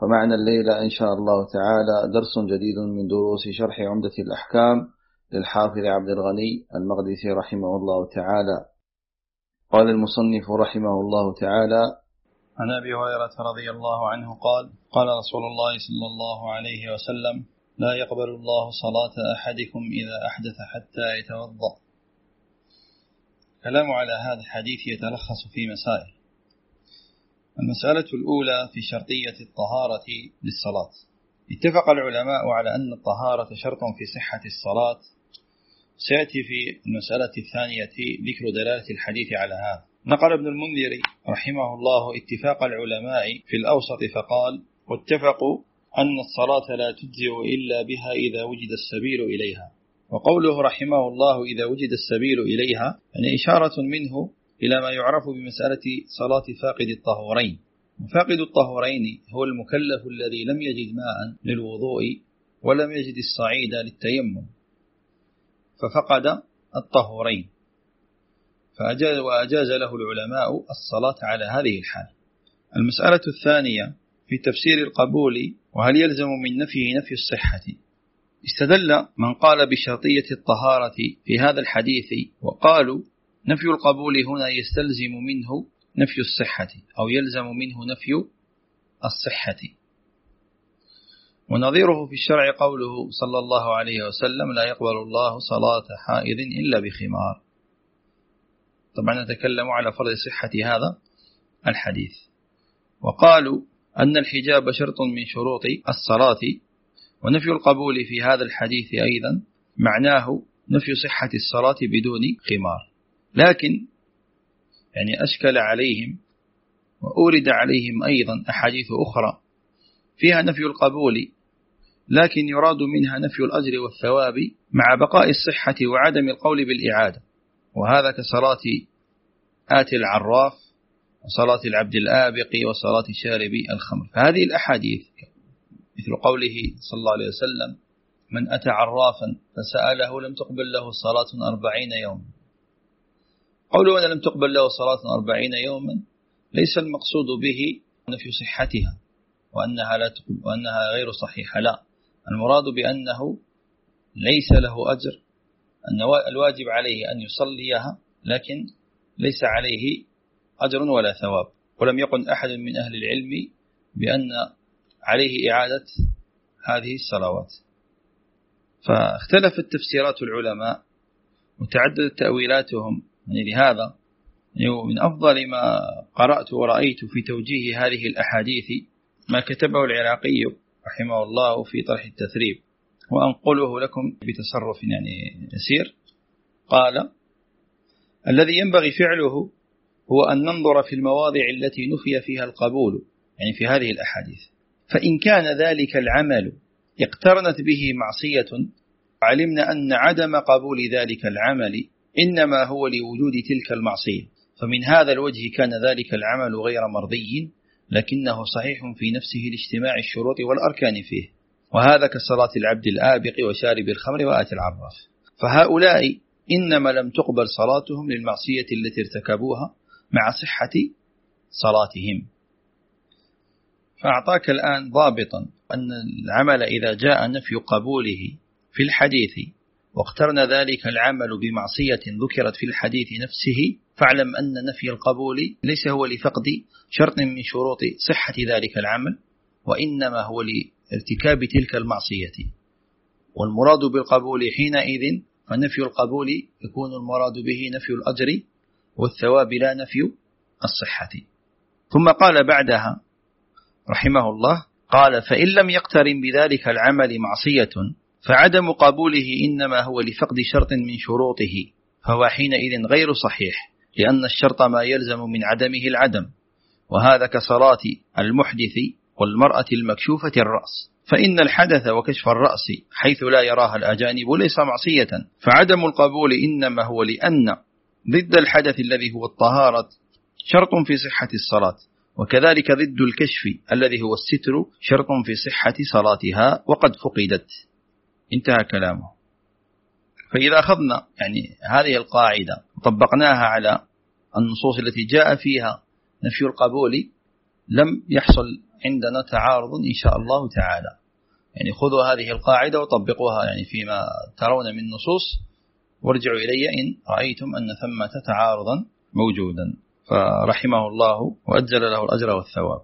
فمعنا الليلة إن شاء الله تعالى درس جديد من دروس شرح عمدة الأحكام للحافظ عبد الغني المقدسي رحمه الله تعالى. قال المصنف رحمه الله تعالى عن أبي هريرة رضي الله عنه قال قال رسول الله صلى الله عليه وسلم لا يقبل الله صلاة أحدكم إذا أحدث حتى يتوضأ. كلام على هذا الحديث يتلخص في مسائل. المسألة الأولى في شرطية الطهارة للصلاة. اتفق العلماء على أن الطهارة شرط في صحة الصلاة. سيأتي في المسألة الثانية ذكر دلالة الحديث على هذا. نقل ابن المنذر رحمه الله اتفاق العلماء في الأوسط فقال واتفقوا أن الصلاة لا تجزئ إلا بها إذا وجد السبيل إليها. وقوله رحمه الله إذا وجد السبيل إليها يعني إشارة منه إلى ما يعرف بمسألة صلاة فاقد الطهورين. فاقد الطهورين هو المكلف الذي لم يجد ماء للوضوء ولم يجد الصعيد للتيمم. ففقد الطهورين. فأجاز وأجاز له العلماء الصلاة على هذه الحال. المسألة الثانية في تفسير القبول وهل يلزم من نفيه نفي الصحة؟ استدل من قال بشرطية الطهارة في هذا الحديث وقالوا نفي القبول هنا يستلزم منه نفي الصحة أو يلزم منه نفي الصحة. ونظيره في الشرع قوله صلى الله عليه وسلم لا يقبل الله صلاة حائض إلا بخمار. طبعا نتكلم على فرض صحة هذا الحديث. وقالوا أن الحجاب شرط من شروط الصلاة ونفي القبول في هذا الحديث أيضا معناه نفي صحة الصلاة بدون خمار. لكن يعني أشكل عليهم وأورد عليهم أيضا أحاديث أخرى فيها نفي القبول لكن يراد منها نفي الأجر والثواب مع بقاء الصحة وعدم القول بالإعادة. وهذا كصلاة آت العراف وصلاة العبد الآبق وصلاة شارب الخمر. فهذه الأحاديث مثل قوله صلى الله عليه وسلم من أتى عرافا فسأله لم تقبل له صلاة أربعين يوما. قوله أن لم تقبل له صلاة أربعين يوما ليس المقصود به نفي صحتها وأنها, لا تقبل وأنها غير صحيحة لا. المراد بأنه ليس له أجر أن الواجب عليه أن يصليها لكن ليس عليه أجر ولا ثواب. ولم يقل أحد من أهل العلم بأن عليه إعادة هذه الصلوات. فاختلفت تفسيرات العلماء وتعددت تأويلاتهم يعني لهذا يعني من أفضل ما قرأت ورأيت في توجيه هذه الأحاديث ما كتبه العراقي رحمه الله في طرح التثريب. وأنقله لكم بتصرف يعني يسير. قال الذي ينبغي فعله هو أن ننظر في المواضع التي نفي فيها القبول يعني في هذه الأحاديث. فإن كان ذلك العمل اقترنت به معصية علمنا أن عدم قبول ذلك العمل إنما هو لوجود تلك المعصية. فمن هذا الوجه كان ذلك العمل غير مرضي لكنه صحيح في نفسه لاجتماع الشروط والأركان فيه. وهذا كصلاة العبد الآبق وشارب الخمر وآت العراف. فهؤلاء إنما لم تقبل صلاتهم للمعصية التي ارتكبوها مع صحة صلاتهم. فأعطاك الآن ضابطا أن العمل إذا جاء نفي قبوله في الحديث واقترن ذلك العمل بمعصية ذكرت في الحديث نفسه. فاعلم أن نفي القبول ليس هو لفقد شرط من شروط صحة ذلك العمل وإنما هو لارتكاب تلك المعصية. والمراد بالقبول حينئذ فنفي القبول يكون المراد به نفي الأجر والثواب لا نفي الصحة. ثم قال بعدها رحمه الله قال فإن لم يقترن بذلك العمل معصية فعدم قبوله إنما هو لفقد شرط من شروطه فهو حينئذ غير صحيح لأن الشرط ما يلزم من عدمه العدم وهذا كصلاة المحدث والمرأة المكشوفة الرأس. فإن الحدث وكشف الرأس حيث لا يراها الأجانب ليس معصية فعدم القبول إنما هو لأن ضد الحدث الذي هو الطهارة شرط في صحة الصلاة وكذلك ضد الكشف الذي هو الستر شرط في صحة صلاتها وقد فقدت. انتهى كلامه. فإذا أخذنا يعني هذه القاعدة وطبقناها على النصوص التي جاء فيها نفي القبول لم يحصل عندنا تعارض إن شاء الله تعالى. يعني خذوا هذه القاعدة وطبقوها يعني فيما ترون من نصوص وارجعوا إلي إن رأيتم أن ثمة تعارضا موجودا. فرحمه الله وأجل له الأجر والثواب.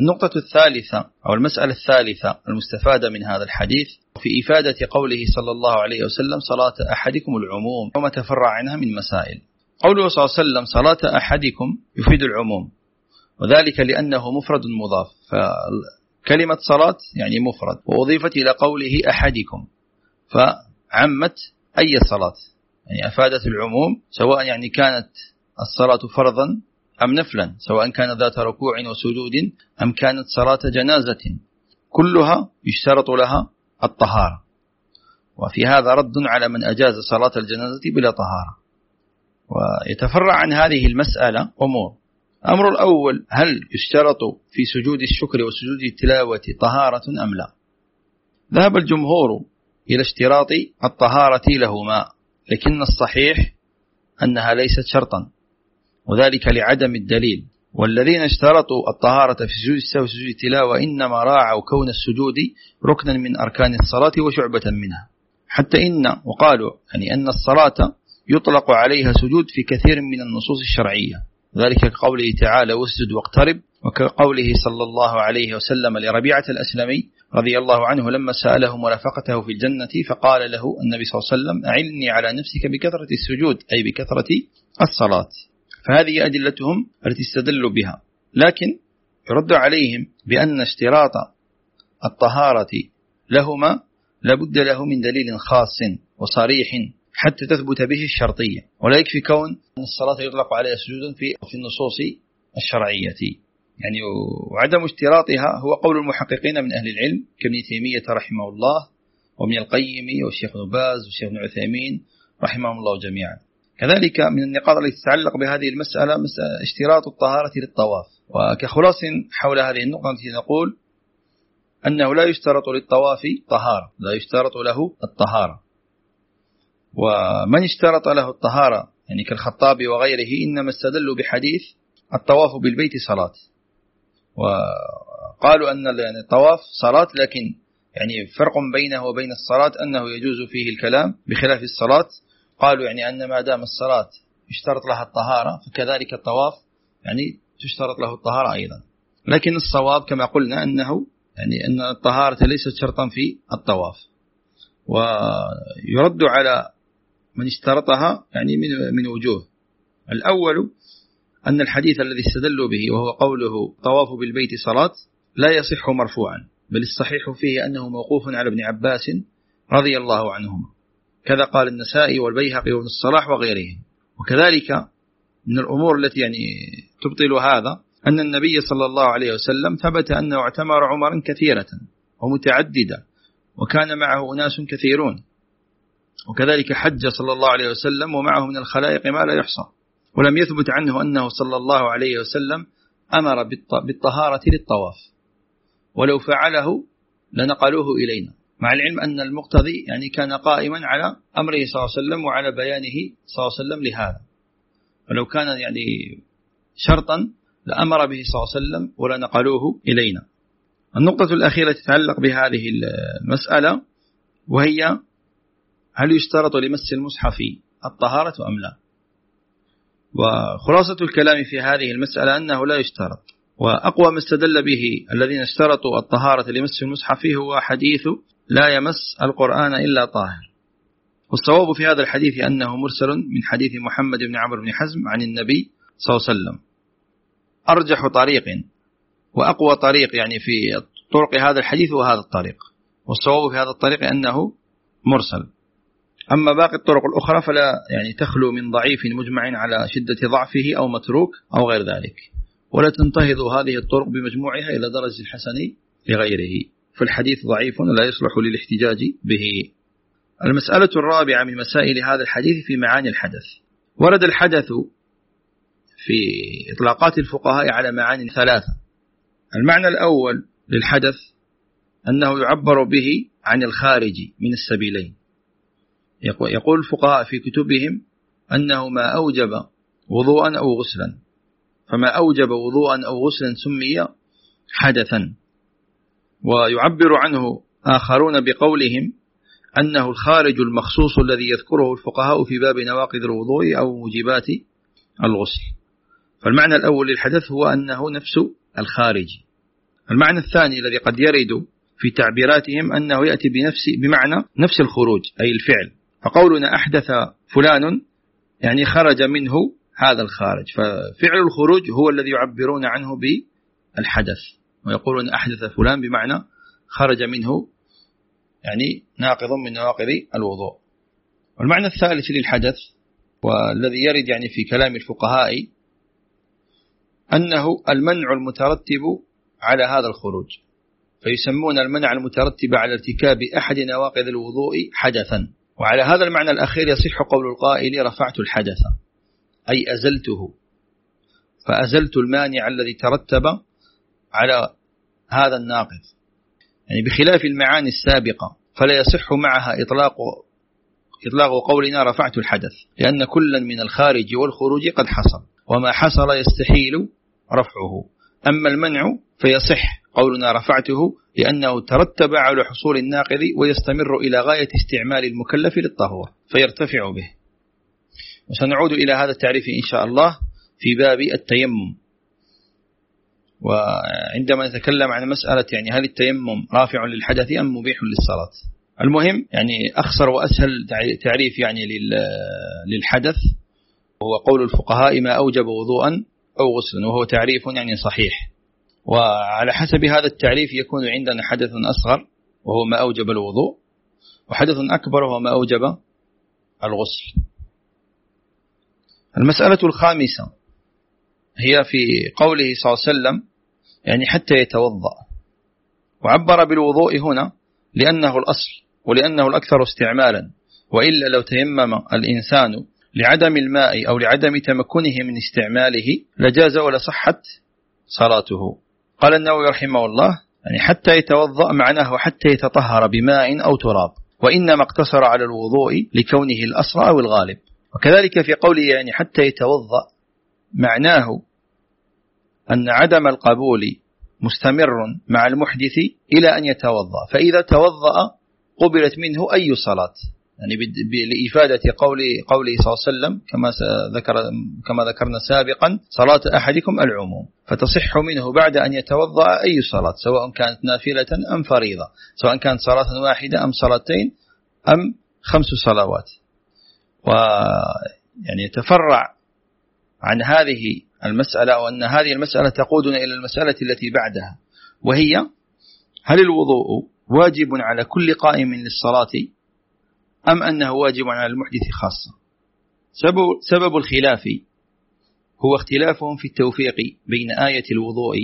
النقطة الثالثة أو المسألة الثالثة المستفادة من هذا الحديث في إفادة قوله صلى الله عليه وسلم صلاة أحدكم العموم وما تفرع عنها من مسائل. قوله صلى الله عليه وسلم صلاة أحدكم يفيد العموم وذلك لأنه مفرد مضاف. فكلمة صلاة يعني مفرد وأضيفت إلى قوله أحدكم فعمت أي صلاة. يعني أفادت العموم سواء يعني كانت الصلاة فرضا أم نفلا سواء كان ذات ركوع وسجود أم كانت صلاة جنازة. كلها يشترط لها الطهارة. وفي هذا رد على من أجاز صلاة الجنازة بلا طهارة. ويتفرع عن هذه المسألة أمور. الأمر الأول هل يشترط في سجود الشكر وسجود التلاوة طهارة أم لا؟ ذهب الجمهور إلى اشتراط الطهارة لهما لكن الصحيح أنها ليست شرطا وذلك لعدم الدليل. والذين اشترطوا الطهارة في سجود السهو وسجود التلاوة إنما راعوا كون السجود ركنا من أركان الصلاة وشعبة منها. حتى إن وقالوا يعني أن الصلاة يطلق عليها سجود في كثير من النصوص الشرعية. ذلك كقوله تعالى واسجد واقترب وكقوله صلى الله عليه وسلم لربيعة الأسلمي رضي الله عنه لما سأله مرافقته في الجنة فقال له النبي صلى الله عليه وسلم أعني على نفسك بكثرة السجود أي بكثرة الصلاة. فهذه أدلتهم التي استدلوا بها. لكن يرد عليهم بأن اشتراط الطهارة لهما لابد له من دليل خاص وصريح حتى تثبت به الشرطية ولا يكفي كون الصلاة يطلق عليها سجود في النصوص الشرعية. يعني وعدم اشتراطها هو قول المحققين من أهل العلم كابن تيمية رحمه الله وابن القيم والشيخ باز والشيخ ابن رحمهم الله جميعا. كذلك من النقاط التي تتعلق بهذه المسألة اشتراط الطهارة للطواف. وكخلاص حول هذه النقطة نقول أنه لا يشترط للطواف طهارة لا يشترط له الطهارة. ومن اشترط له الطهارة يعني كالخطاب وغيره إنما استدلوا بحديث الطواف بالبيت صلاة. وقالوا أن الطواف صلاة لكن يعني فرق بينه وبين الصلاة أنه يجوز فيه الكلام بخلاف الصلاة. قالوا يعني أن ما دام الصلاة يشترط لها الطهارة فكذلك الطواف يعني تشترط له الطهارة أيضا. لكن الصواب كما قلنا أنه يعني أن الطهارة ليست شرطا في الطواف. ويرد على من اشترطها يعني من من وجوه. الأول أن الحديث الذي استدلوا به وهو قوله طواف بالبيت صلاة لا يصح مرفوعا بل الصحيح فيه أنه موقوف على ابن عباس رضي الله عنهما. كذا قال النسائي والبيهقي وابن الصلاح وغيرهم. وكذلك من الأمور التي يعني تبطل هذا أن النبي صلى الله عليه وسلم ثبت أنه اعتمر عمرا كثيرة ومتعددة وكان معه أناس كثيرون. وكذلك حج صلى الله عليه وسلم ومعه من الخلائق ما لا يحصى. ولم يثبت عنه أنه صلى الله عليه وسلم أمر بالطهارة للطواف. ولو فعله لنقلوه إلينا. مع العلم أن المقتضي يعني كان قائما على أمره صلى الله عليه وسلم وعلى بيانه صلى الله عليه وسلم لهذا. ولو كان يعني شرطا لأمر به صلى الله عليه وسلم ولنقلوه إلينا. النقطة الأخيرة تتعلق بهذه المسألة وهي هل يشترط لمس المصحف الطهارة أم لا؟ وخلاصة الكلام في هذه المسألة أنه لا يشترط. وأقوى ما استدل به الذين اشترطوا الطهارة لمس المصحف هو حديث لا يمس القرآن إلا طاهر. والصواب في هذا الحديث أنه مرسل من حديث محمد بن عمرو بن حزم عن النبي صلى الله عليه وسلم. أرجح طريق وأقوى طريق يعني في طرق هذا الحديث هو هذا الطريق. والصواب في هذا الطريق أنه مرسل. أما باقي الطرق الأخرى فلا يعني تخلو من ضعيف مجمع على شدة ضعفه أو متروك أو غير ذلك. ولا تنتهض هذه الطرق بمجموعها إلى درجة الحسن لغيره. فالحديث ضعيف لا يصلح للاحتجاج به. المسألة الرابعة من مسائل هذا الحديث في معاني الحدث. ورد الحدث في إطلاقات الفقهاء على معاني ثلاثة. المعنى الأول للحدث أنه يعبر به عن الخارج من السبيلين. يقول الفقهاء في كتبهم أنه ما أوجب وضوءا أو غسلا. فما أوجب وضوءا أو غسلا سمي حدثا. ويعبر عنه آخرون بقولهم أنه الخارج المخصوص الذي يذكره الفقهاء في باب نواقض الوضوء أو موجبات الغسل. فالمعنى الأول للحدث هو أنه نفس الخارج. المعنى الثاني الذي قد يرد في تعبيراتهم أنه يأتي بنفس بمعنى نفس الخروج أي الفعل. فقولنا أحدث فلان يعني خرج منه هذا الخارج. ففعل الخروج هو الذي يعبرون عنه بالحدث. ويقولون أحدث فلان بمعنى خرج منه يعني ناقض من نواقض الوضوء. والمعنى الثالث للحدث والذي يرد يعني في كلام الفقهاء أنه المنع المترتب على هذا الخروج. فيسمون المنع المترتب على ارتكاب أحد نواقض الوضوء حدثا. وعلى هذا المعنى الأخير يصح قول القائل رفعت الحدث أي أزلته. فأزلت المانع الذي ترتب على هذا الناقض يعني بخلاف المعاني السابقة فلا يصح معها إطلاق إطلاق قولنا رفعت الحدث لأن كلا من الخارج والخروج قد حصل وما حصل يستحيل رفعه. أما المنع فيصح قولنا رفعته لأنه ترتب على حصول الناقض ويستمر إلى غاية استعمال المكلف للطهور فيرتفع به. وسنعود إلى هذا التعريف إن شاء الله في باب التيمم. وعندما نتكلم عن مسألة يعني هل التيمم رافع للحدث أم مبيح للصلاة؟ المهم يعني أخصر وأسهل تعريف يعني للحدث هو قول الفقهاء ما أوجب وضوءا أو غسلا وهو تعريف يعني صحيح. وعلى حسب هذا التعريف يكون عندنا حدث أصغر وهو ما أوجب الوضوء وحدث أكبر وهو ما أوجب الغسل. المسألة الخامسة هي في قوله صلى الله عليه وسلم يعني حتى يتوضأ. وعبر بالوضوء هنا لأنه الأصل ولأنه الأكثر استعمالا. وإلا لو تيمم الإنسان لعدم الماء أو لعدم تمكنه من استعماله لجاز ولصحت صلاته. قال النووي رحمه الله يعني حتى يتوضأ معناه حتى يتطهر بماء أو تراب. وإنما اقتصر على الوضوء لكونه الأسرى أو الغالب وكذلك في قوله يعني حتى يتوضأ معناه أن عدم القبول مستمر مع المحدث إلى أن يتوضأ. فإذا توضأ قبلت منه أي صلاة؟ يعني لإفادة قول قوله صلى الله عليه وسلم كما ذكر كما ذكرنا سابقا صلاة أحدكم العموم. فتصح منه بعد أن يتوضأ أي صلاة سواء كانت نافلة أم فريضة سواء كانت صلاة واحدة أم صلاتين أم خمس صلوات. ويعني يتفرع عن هذه المسألة أو أن هذه المسألة تقودنا إلى المسألة التي بعدها وهي هل الوضوء واجب على كل قائم للصلاة أم أنه واجب على المحدث خاصة؟ سبب, سبب الخلاف هو اختلافهم في التوفيق بين آية الوضوء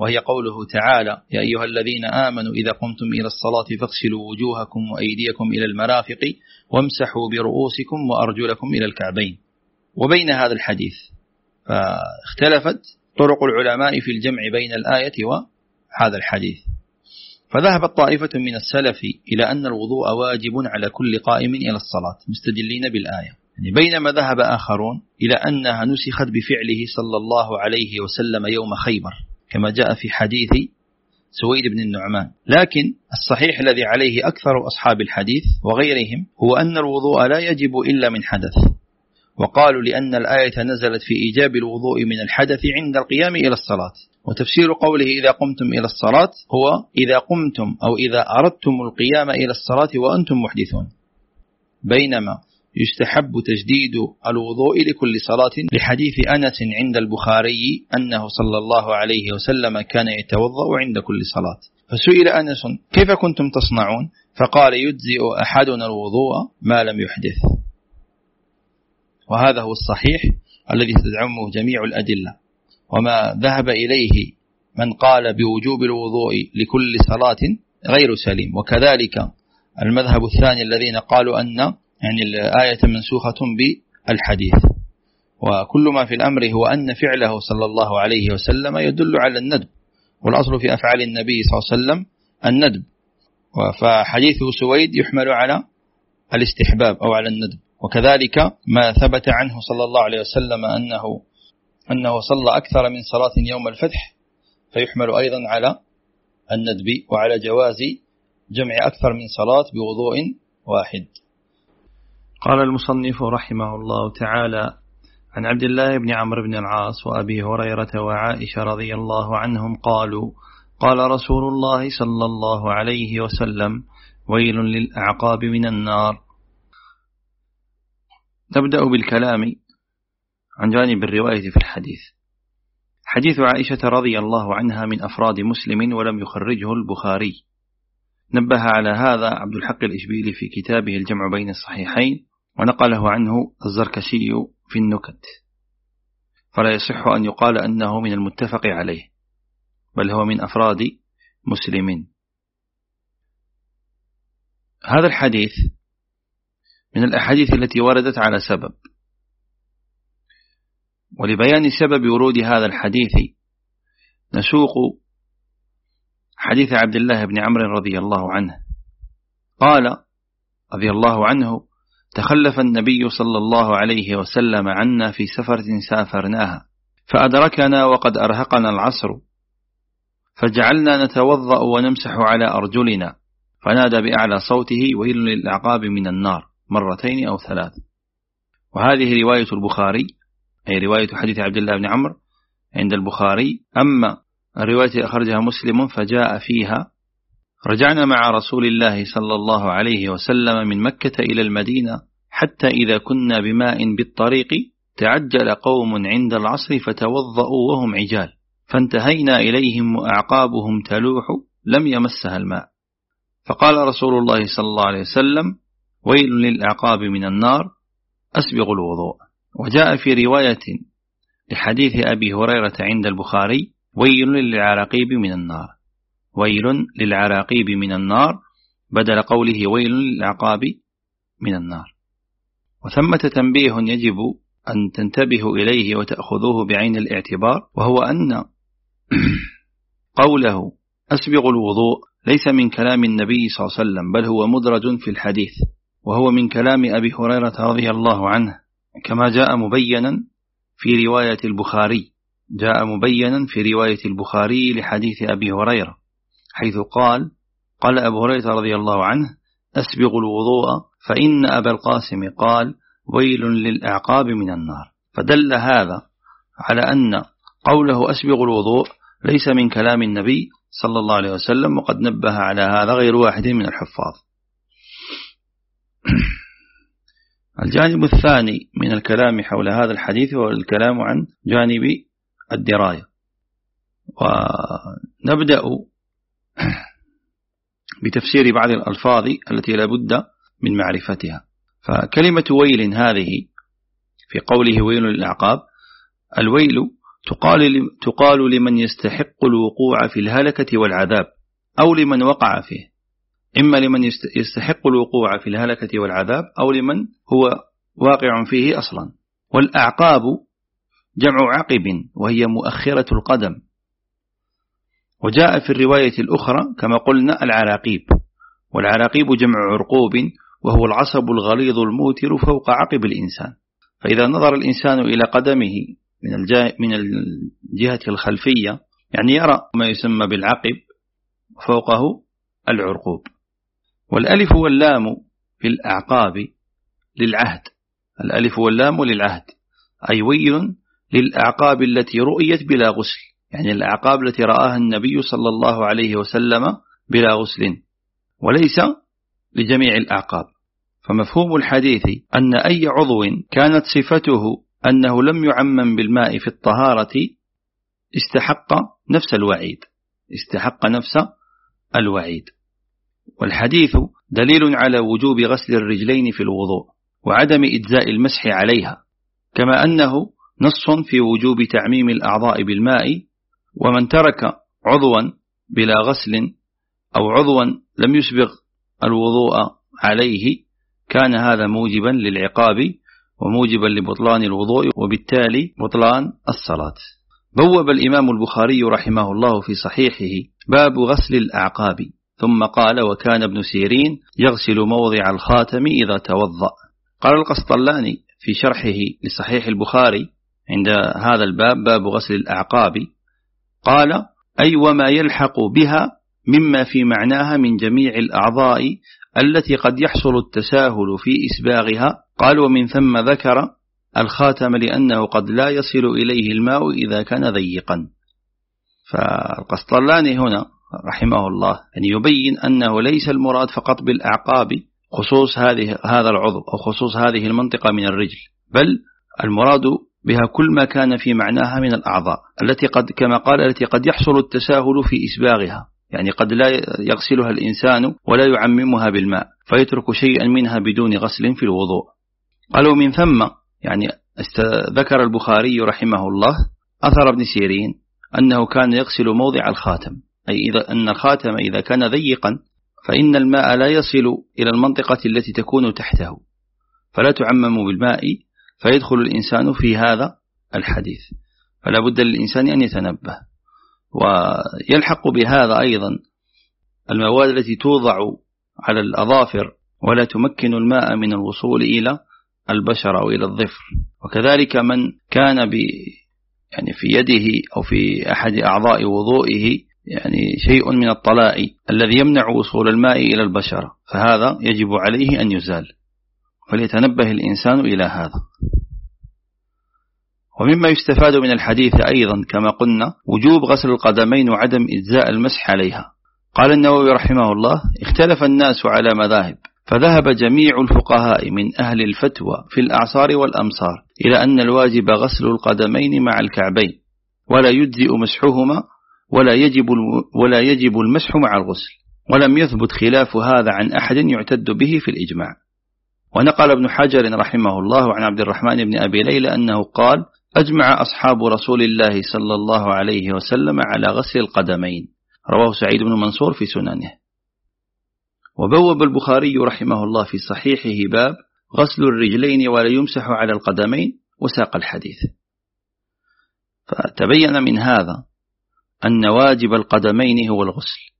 وهي قوله تعالى يا أيها الذين آمنوا إذا قمتم إلى الصلاة فاغسلوا وجوهكم وأيديكم إلى المرافق وامسحوا برؤوسكم وأرجلكم إلى الكعبين. وبين هذا الحديث. فاختلفت طرق العلماء في الجمع بين الآية وهذا الحديث. فذهبت طائفة من السلف إلى أن الوضوء واجب على كل قائم إلى الصلاة مستدلين بالآية. يعني بينما ذهب آخرون إلى أنها نسخت بفعله صلى الله عليه وسلم يوم خيبر كما جاء في حديث سويد بن النعمان. لكن الصحيح الذي عليه أكثر أصحاب الحديث وغيرهم هو أن الوضوء لا يجب إلا من حدث. وقالوا لأن الآية نزلت في إيجاب الوضوء من الحدث عند القيام إلى الصلاة. وتفسير قوله إذا قمتم إلى الصلاة هو إذا قمتم أو إذا أردتم القيام إلى الصلاة وأنتم محدثون. بينما يستحب تجديد الوضوء لكل صلاة لحديث أنس عند البخاري أنه صلى الله عليه وسلم كان يتوضأ عند كل صلاة. فسئل أنس كيف كنتم تصنعون؟ فقال يجزئ أحدنا الوضوء ما لم يحدث. وهذا هو الصحيح الذي تدعمه جميع الأدلة. وما ذهب إليه من قال بوجوب الوضوء لكل صلاة غير سليم. وكذلك المذهب الثاني الذين قالوا أن يعني الآية منسوخة بالحديث. وكل ما في الأمر هو أن فعله صلى الله عليه وسلم يدل على الندب. والأصل في أفعال النبي صلى الله عليه وسلم الندب. فحديث سويد يحمل على الاستحباب أو على الندب. وكذلك ما ثبت عنه صلى الله عليه وسلم أنه أنه صلى أكثر من صلاة يوم الفتح فيحمل أيضا على الندب وعلى جواز جمع أكثر من صلاة بوضوء واحد. قال المصنف رحمه الله تعالى عن عبد الله بن عمرو بن العاص وأبي هريرة وعائشة رضي الله عنهم قالوا قال رسول الله صلى الله عليه وسلم ويل للأعقاب من النار نبدأ بالكلام عن جانب الرواية في الحديث. حديث عائشة رضي الله عنها من أفراد مسلم ولم يخرجه البخاري. نبه على هذا عبد الحق الإشبيلي في كتابه الجمع بين الصحيحين ونقله عنه الزركشي في النكت. فلا يصح أن يقال أنه من المتفق عليه بل هو من أفراد مسلمين هذا الحديث من الأحاديث التي وردت على سبب. ولبيان سبب ورود هذا الحديث نسوق حديث عبد الله بن عمرو رضي الله عنه. قال رضي الله عنه تخلف النبي صلى الله عليه وسلم عنا في سفرة سافرناها فأدركنا وقد أرهقنا العصر فجعلنا نتوضأ ونمسح على أرجلنا فنادى بأعلى صوته ويل للأعقاب من النار. مرتين أو ثلاث. وهذه رواية البخاري أي رواية حديث عبد الله بن عمرو عند البخاري. أما الرواية أخرجها مسلم فجاء فيها رجعنا مع رسول الله صلى الله عليه وسلم من مكة إلى المدينة حتى إذا كنا بماء بالطريق تعجل قوم عند العصر فتوضأوا وهم عجال. فانتهينا إليهم وأعقابهم تلوح لم يمسها الماء. فقال رسول الله صلى الله عليه وسلم ويل للأعقاب من النار أسبغ الوضوء. وجاء في رواية لحديث أبي هريرة عند البخاري ويل للعراقيب من النار. ويل للعراقيب من النار بدل قوله ويل للعقاب من النار. وثمة تنبيه يجب أن تنتبهوا إليه وتأخذوه بعين الاعتبار وهو أن قوله أسبغ الوضوء ليس من كلام النبي صلى الله عليه وسلم بل هو مدرج في الحديث. وهو من كلام أبي هريرة رضي الله عنه كما جاء مبينا في رواية البخاري جاء مبينا في رواية البخاري لحديث أبي هريرة حيث قال قال أبو هريرة رضي الله عنه أسبغ الوضوء فإن أبا القاسم قال ويل للأعقاب من النار. فدل هذا على أن قوله أسبغ الوضوء ليس من كلام النبي صلى الله عليه وسلم وقد نبه على هذا غير واحد من الحفاظ. الجانب الثاني من الكلام حول هذا الحديث هو الكلام عن جانب الدراية. ونبدأ بتفسير بعض الألفاظ التي لا بد من معرفتها. فكلمة ويل هذه في قوله ويل للأعقاب الويل تقال, تقال لمن يستحق الوقوع في الهلكة والعذاب أو لمن وقع فيه. إما لمن يستحق الوقوع في الهلكة والعذاب أو لمن هو واقع فيه أصلا. والأعقاب جمع عقب وهي مؤخرة القدم. وجاء في الرواية الأخرى كما قلنا العراقيب. والعراقيب جمع عرقوب وهو العصب الغليظ الموتر فوق عقب الإنسان. فإذا نظر الإنسان إلى قدمه من من الجهة الخلفية يعني يرى ما يسمى بالعقب فوقه العرقوب. والألف واللام في الأعقاب للعهد. الألف واللام للعهد. أي ويل للأعقاب التي رؤيت بلا غسل. يعني الأعقاب التي رآها النبي صلى الله عليه وسلم بلا غسل. وليس لجميع الأعقاب. فمفهوم الحديث أن أي عضو كانت صفته أنه لم يعمم بالماء في الطهارة استحق نفس الوعيد. استحق نفس الوعيد. والحديث دليل على وجوب غسل الرجلين في الوضوء وعدم إجزاء المسح عليها كما أنه نص في وجوب تعميم الأعضاء بالماء ومن ترك عضوا بلا غسل أو عضوا لم يسبغ الوضوء عليه كان هذا موجبا للعقاب وموجبا لبطلان الوضوء وبالتالي بطلان الصلاة. بوب الإمام البخاري رحمه الله في صحيحه باب غسل الأعقاب. ثم قال وكان ابن سيرين يغسل موضع الخاتم إذا توضأ. قال القسطلاني في شرحه لصحيح البخاري عند هذا الباب باب غسل الأعقاب قال أي وما يلحق بها مما في معناها من جميع الأعضاء التي قد يحصل التساهل في إسباغها. قال ومن ثم ذكر الخاتم لأنه قد لا يصل إليه الماء إذا كان ضيقا. فالقسطلاني هنا رحمه الله أن يبين أنه ليس المراد فقط بالأعقاب خصوص هذه هذا العضو أو خصوص هذه المنطقة من الرجل بل المراد بها كل ما كان في معناها من الأعضاء التي قد كما قال التي قد يحصل التساهل في إسباغها. يعني قد لا يغسلها الإنسان ولا يعممها بالماء فيترك شيئا منها بدون غسل في الوضوء. قالوا من ثم يعني ذكر البخاري رحمه الله أثر ابن سيرين أنه كان يغسل موضع الخاتم. أي إذا أن الخاتم إذا كان ضيقا فإن الماء لا يصل إلى المنطقة التي تكون تحته فلا تعمم بالماء فيدخل الإنسان في هذا الحديث. فلا بد للإنسان أن يتنبه. ويلحق بهذا أيضا المواد التي توضع على الأظافر ولا تمكن الماء من الوصول إلى البشر أو إلى الظفر. وكذلك من كان ب يعني في يده أو في أحد أعضاء وضوئه يعني شيء من الطلاء الذي يمنع وصول الماء إلى البشرة فهذا يجب عليه أن يزال فليتنبه الإنسان إلى هذا. ومما يستفاد من الحديث أيضا كما قلنا وجوب غسل القدمين وعدم إجزاء المسح عليها. قال النووي رحمه الله اختلف الناس على مذاهب فذهب جميع الفقهاء من أهل الفتوى في الأعصار والأمصار إلى أن الواجب غسل القدمين مع الكعبين ولا يجزئ مسحهما ولا يجب, ولا يجب المسح مع الغسل ولم يثبت خلاف هذا عن أحد يعتد به في الإجماع. ونقل ابن حجر رحمه الله عن عبد الرحمن بن أبي ليلى أنه قال أجمع أصحاب رسول الله صلى الله عليه وسلم على غسل القدمين. رواه سعيد بن منصور في سننه. وبوب البخاري رحمه الله في صحيحه باب غسل الرجلين ولا يمسح على القدمين وساق الحديث. فتبين من هذا أن واجب القدمين هو الغسل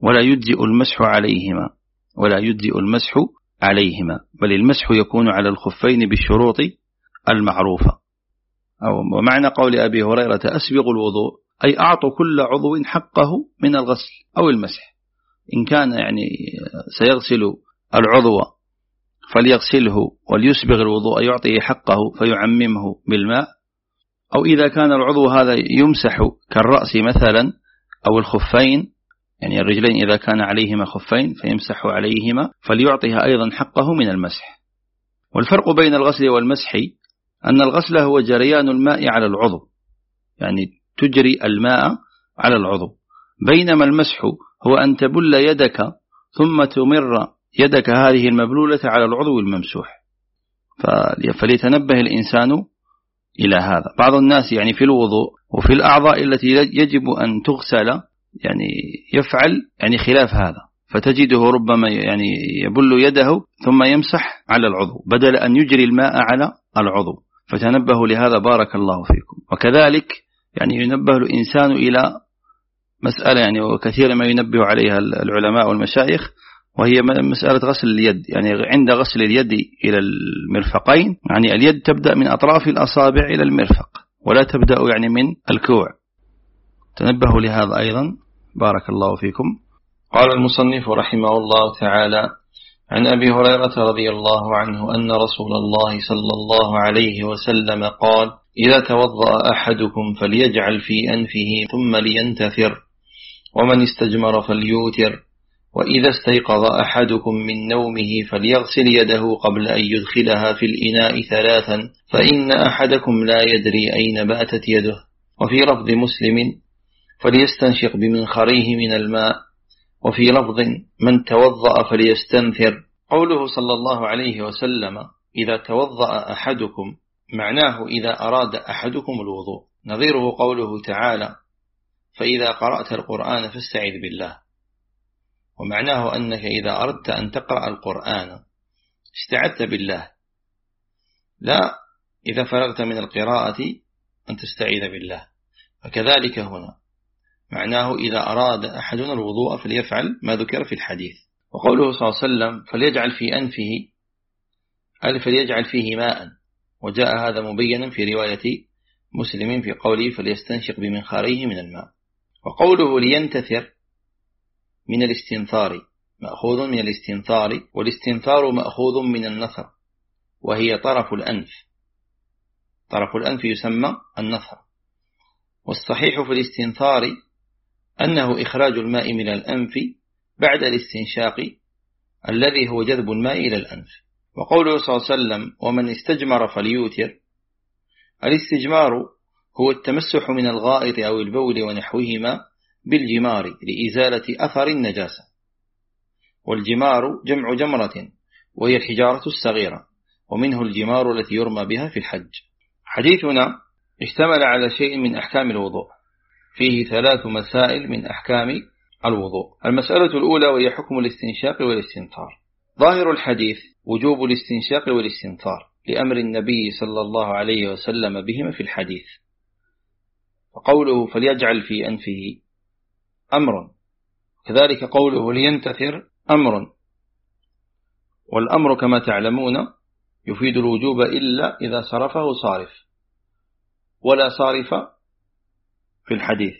ولا يجزئ المسح عليهما ولا يجزئ المسح عليهما بل المسح يكون على الخفين بالشروط المعروفة. أو ومعنى قول أبي هريرة أسبغ الوضوء أي أعطوا كل عضو حقه من الغسل أو المسح. إن كان يعني سيغسل العضو فليغسله وليسبغ الوضوء يعطيه حقه فيعممه بالماء أو إذا كان العضو هذا يمسح كالرأس مثلا أو الخفين يعني الرجلين إذا كان عليهما خفين فيمسح عليهما فليعطيها أيضا حقه من المسح. والفرق بين الغسل والمسح أن الغسل هو جريان الماء على العضو يعني تجري الماء على العضو. بينما المسح هو أن تبل يدك ثم تمر يدك هذه المبلولة على العضو الممسوح. فليتنبه الإنسان إلى هذا. بعض الناس يعني في الوضوء وفي الأعضاء التي يجب أن تغسل يعني يفعل يعني خلاف هذا. فتجده ربما يعني يبل يده ثم يمسح على العضو بدل أن يجري الماء على العضو. فتنبهوا لهذا بارك الله فيكم. وكذلك يعني ينبه الإنسان إلى مسألة يعني وكثيرا ما ينبه عليها العلماء والمشايخ وهي مسألة غسل اليد. يعني عند غسل اليد إلى المرفقين يعني اليد تبدأ من أطراف الأصابع إلى المرفق ولا تبدأ يعني من الكوع. تنبهوا لهذا أيضا. بارك الله فيكم. قال المصنف رحمه الله تعالى عن أبي هريرة رضي الله عنه أن رسول الله صلى الله عليه وسلم قال إذا توضأ أحدكم فليجعل في أنفه ثم لينتثر ومن استجمر فليوتر. وإذا استيقظ أحدكم من نومه فليغسل يده قبل أن يدخلها في الإناء ثلاثا فإن أحدكم لا يدري أين باتت يده. وفي لفظ مسلم فليستنشق بمنخريه من الماء. وفي لفظ من توضأ فليستنثر. قوله صلى الله عليه وسلم إذا توضأ أحدكم معناه إذا أراد أحدكم الوضوء. نظيره قوله تعالى فإذا قرأت القرآن فاستعذ بالله. ومعناه أنك إذا أردت أن تقرأ القرآن استعدت بالله. لا إذا فرغت من القراءة أن تستعيذ بالله. فكذلك هنا معناه إذا أراد أحدنا الوضوء فليفعل ما ذكر في الحديث. وقوله صلى الله عليه وسلم فليجعل في أنفه ألف فليجعل فيه ماء. وجاء هذا مبينا في رواية مسلم في قوله فليستنشق بمنخاريه من الماء. وقوله لينتثر من الاستنثار مأخوذ من الاستنثار والاستنثار مأخوذ من النثر وهي طرف الأنف. طرف الأنف يسمى النثر. والصحيح في الاستنثار أنه إخراج الماء من الأنف بعد الاستنشاق الذي هو جذب الماء إلى الأنف. وقوله صلى الله عليه وسلم ومن استجمر فليوتر الاستجمار هو التمسح من الغائط أو البول ونحوهما بالجمار لإزالة أثر النجاسة. والجمار جمع جمرة وهي الحجارة الصغيرة ومنه الجمار التي يرمى بها في الحج. حديثنا اشتمل على شيء من أحكام الوضوء. فيه ثلاث مسائل من أحكام الوضوء. المسألة الأولى وهي حكم الاستنشاق والاستنثار. ظاهر الحديث وجوب الاستنشاق والاستنثار لأمر النبي صلى الله عليه وسلم بهما في الحديث. وقوله فليجعل في أنفه أمر. كذلك قوله لينتثر أمر. والأمر كما تعلمون يفيد الوجوب إلا إذا صرفه صارف. ولا صارف في الحديث.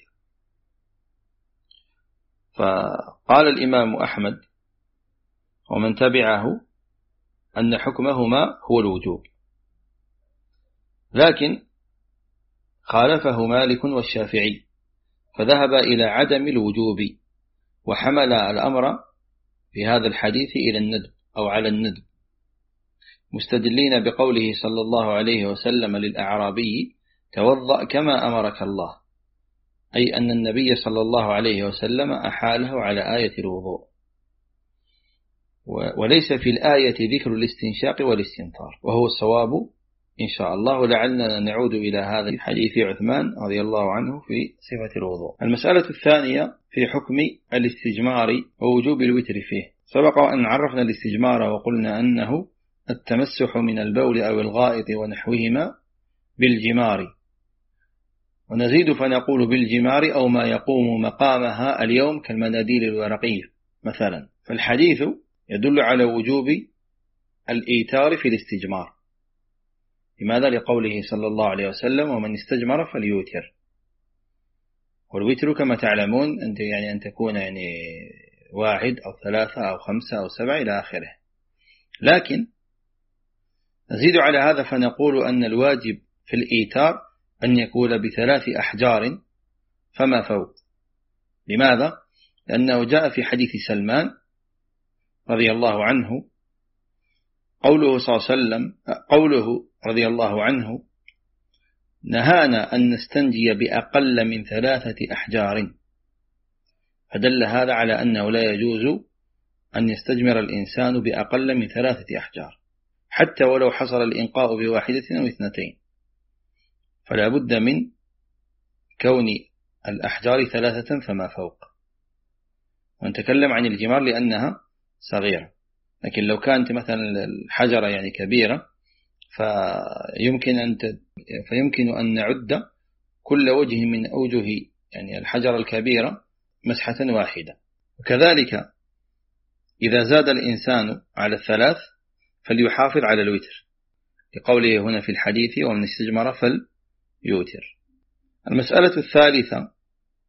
فقال الإمام أحمد ومن تبعه أن حكمهما هو الوجوب لكن خالفه مالك والشافعي. فذهب إلى عدم الوجوب وحمل الأمر في هذا الحديث إلى الندب أو على الندب. مستدلين بقوله صلى الله عليه وسلم للأعرابي توضأ كما أمرك الله. أي أن النبي صلى الله عليه وسلم أحاله على آية الوضوء. وليس في الآية ذكر الاستنشاق والاستنثار وهو الصواب إن شاء الله ولعلنا نعود إلى هذا الحديث عثمان رضي الله عنه في صفة الوضوء. المسألة الثانية في حكم الاستجمار ووجوب الوتر فيه. سبق أن عرفنا الاستجمار وقلنا أنه التمسح من البول أو الغائط ونحوهما بالجمار. ونزيد فنقول بالجمار أو ما يقوم مقامها اليوم كالمناديل الورقية مثلا. فالحديث يدل على وجوب الإيتار في الاستجمار. لماذا؟ لقوله صلى الله عليه وسلم ومن استجمر فليوتر. والوتر كما تعلمون أنت يعني أن تكون يعني واحد أو ثلاثة أو خمسة أو سبعة إلى آخره. لكن نزيد على هذا فنقول أن الواجب في الإيتار أن يكون بثلاث أحجار فما فوق. لماذا؟ لأنه جاء في حديث سلمان رضي الله عنه قوله صلى الله عليه وسلم قوله رضي الله عنه نهانا أن نستنجي بأقل من ثلاثة أحجار. فدل هذا على أنه لا يجوز أن يستجمر الإنسان بأقل من ثلاثة أحجار حتى ولو حصل الإنقاء بواحدة أو اثنتين. فلا بد من كون الأحجار ثلاثة فما فوق. ونتكلم عن الجمار لأنها صغيرة. لكن لو كانت مثلا الحجرة يعني كبيرة فيمكن أن فيمكن أن نعد كل وجه من أوجه يعني الحجرة الكبيرة مسحة واحدة. وكذلك إذا زاد الإنسان على الثلاث فليحافظ على الوتر. لقوله هنا في الحديث ومن استجمر فليوتر. المسألة الثالثة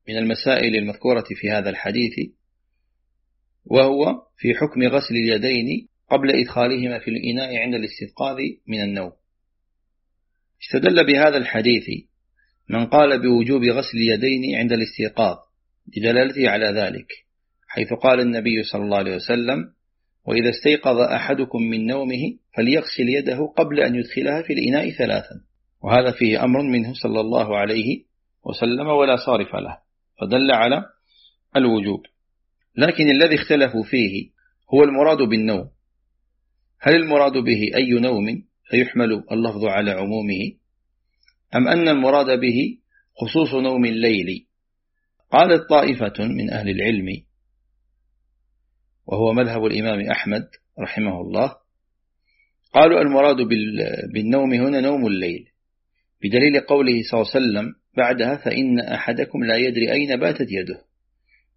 من المسائل المذكورة في هذا الحديث وهو في حكم غسل اليدين قبل إدخالهما في الإناء عند الاستيقاظ من النوم. استدل بهذا الحديث من قال بوجوب غسل اليدين عند الاستيقاظ لدلالته على ذلك حيث قال النبي صلى الله عليه وسلم وإذا استيقظ أحدكم من نومه فليغسل يده قبل أن يدخلها في الإناء ثلاثا. وهذا فيه أمر منه صلى الله عليه وسلم ولا صارف له فدل على الوجوب. لكن الذي اختلفوا فيه هو المراد بالنوم هل المراد به أي نوم فيحمل اللفظ على عمومه؟ أم أن المراد به خصوص نوم الليل؟ قالت طائفة من أهل العلم وهو مذهب الإمام أحمد رحمه الله قالوا المراد بالنوم هنا نوم الليل. بدليل قوله صلى الله عليه وسلم بعدها فإن أحدكم لا يدري أين باتت يده